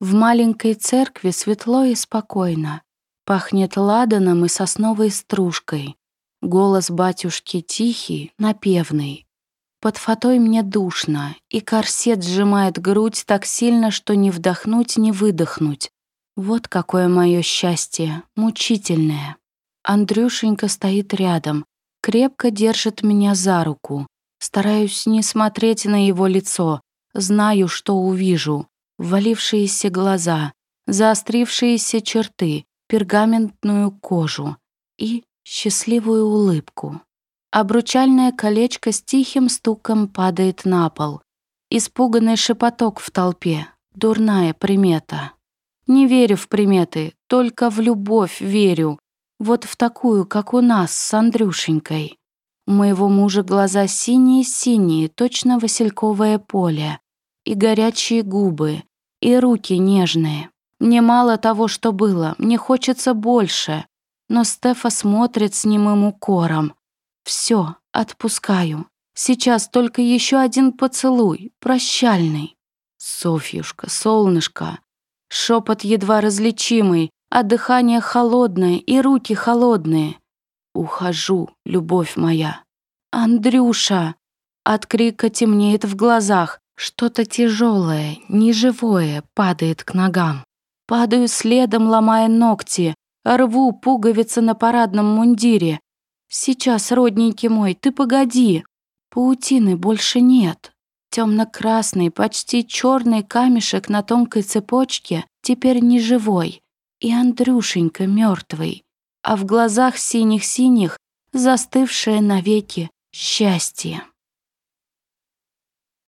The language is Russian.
В маленькой церкви светло и спокойно. Пахнет ладаном и сосновой стружкой. Голос батюшки тихий, напевный. Под фатой мне душно, и корсет сжимает грудь так сильно, что не вдохнуть, не выдохнуть. Вот какое мое счастье, мучительное. Андрюшенька стоит рядом, крепко держит меня за руку. Стараюсь не смотреть на его лицо, знаю, что увижу. Ввалившиеся глаза, заострившиеся черты, пергаментную кожу и счастливую улыбку. Обручальное колечко с тихим стуком падает на пол. Испуганный шепоток в толпе, дурная примета. Не верю в приметы, только в любовь верю. Вот в такую, как у нас с Андрюшенькой. У моего мужа глаза синие-синие, точно васильковое поле. И горячие губы, и руки нежные. Мне мало того, что было, мне хочется больше. Но Стефа смотрит с немым укором. Все, отпускаю. Сейчас только еще один поцелуй, прощальный. Софьюшка, солнышко, Шепот едва различимый, а дыхание холодное и руки холодные. Ухожу, любовь моя. Андрюша! От крика темнеет в глазах. Что-то тяжелое, неживое падает к ногам. Падаю следом, ломая ногти. Рву пуговицы на парадном мундире. Сейчас, родненький мой, ты погоди. Паутины больше нет. Темно-красный, почти черный камешек на тонкой цепочке теперь не живой, и Андрюшенька мертвый, а в глазах синих-синих застывшее навеки счастье.